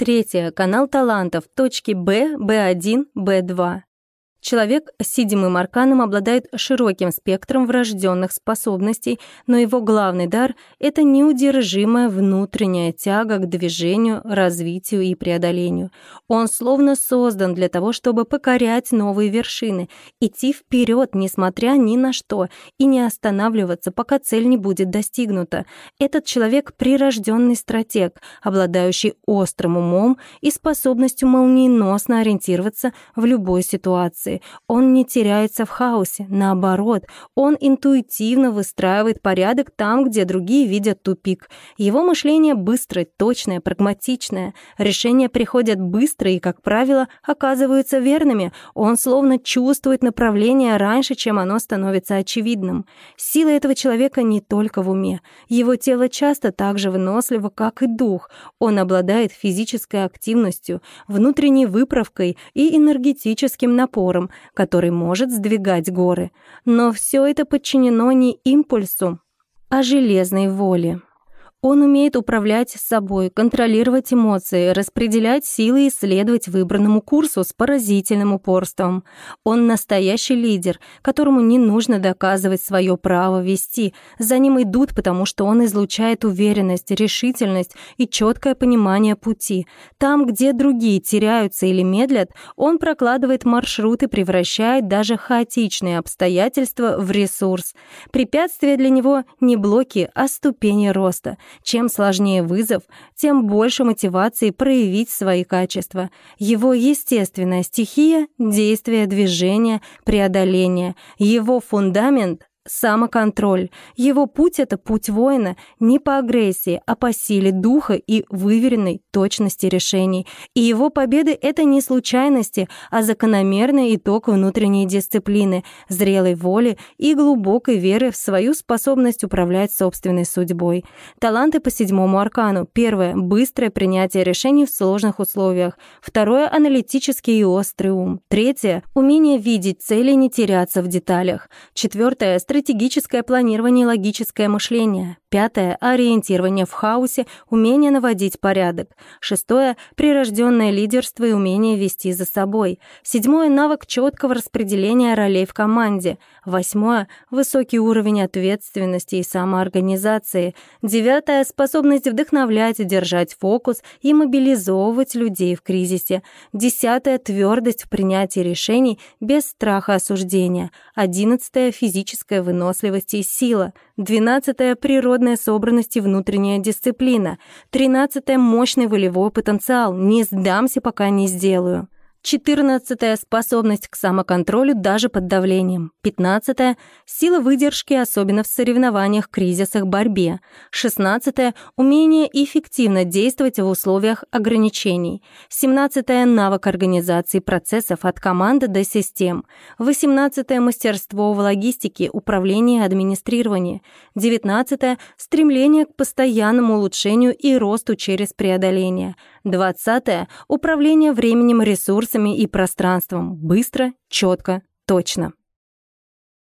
Третье. Канал талантов. Точки Б, Б1, Б2. Человек с седьмым арканом обладает широким спектром врожденных способностей, но его главный дар — это неудержимая внутренняя тяга к движению, развитию и преодолению. Он словно создан для того, чтобы покорять новые вершины, идти вперед, несмотря ни на что, и не останавливаться, пока цель не будет достигнута. Этот человек — прирожденный стратег, обладающий острым умом и способностью молниеносно ориентироваться в любой ситуации ситуации. Он не теряется в хаосе, наоборот, он интуитивно выстраивает порядок там, где другие видят тупик. Его мышление быстрое, точное, прагматичное. Решения приходят быстро и, как правило, оказываются верными. Он словно чувствует направление раньше, чем оно становится очевидным. Сила этого человека не только в уме. Его тело часто так же выносливо, как и дух. Он обладает физической активностью, внутренней выправкой и энергетическим напором, мотором, который может сдвигать горы. Но все это подчинено не импульсу, а железной воле. Он умеет управлять собой, контролировать эмоции, распределять силы и следовать выбранному курсу с поразительным упорством. Он настоящий лидер, которому не нужно доказывать свое право вести. За ним идут, потому что он излучает уверенность, решительность и четкое понимание пути. Там, где другие теряются или медлят, он прокладывает маршрут и превращает даже хаотичные обстоятельства в ресурс. Препятствия для него не блоки, а ступени роста — чем сложнее вызов, тем больше мотивации проявить свои качества. Его естественная стихия — действие, движение, преодоление. Его фундамент Самоконтроль. Его путь — это путь воина не по агрессии, а по силе духа и выверенной точности решений. И его победы — это не случайности, а закономерный итог внутренней дисциплины, зрелой воли и глубокой веры в свою способность управлять собственной судьбой. Таланты по седьмому аркану. Первое — быстрое принятие решений в сложных условиях. Второе — аналитический и острый ум. Третье — умение видеть цели и не теряться в деталях. Четвертое — стратегическое планирование и логическое мышление. Пятое — ориентирование в хаосе, умение наводить порядок. Шестое — прирожденное лидерство и умение вести за собой. Седьмое — навык четкого распределения ролей в команде. Восьмое — высокий уровень ответственности и самоорганизации. Девятое — способность вдохновлять, держать фокус и мобилизовывать людей в кризисе. Десятое — твердость в принятии решений без страха осуждения. Одиннадцатое — физическая выносливость и сила. Двенадцатое — природная собранность и внутренняя дисциплина. Тринадцатое — мощный волевой потенциал. Не сдамся, пока не сделаю. Четырнадцатая — способность к самоконтролю даже под давлением. Пятнадцатая — сила выдержки, особенно в соревнованиях, кризисах, борьбе. Шестнадцатая — умение эффективно действовать в условиях ограничений. Семнадцатая — навык организации процессов от команды до систем. Восемнадцатая — мастерство в логистике, управлении и администрировании. Девятнадцатая — стремление к постоянному улучшению и росту через преодоление. Двадцатое — управление временем, ресурсами и пространством. Быстро, четко, точно.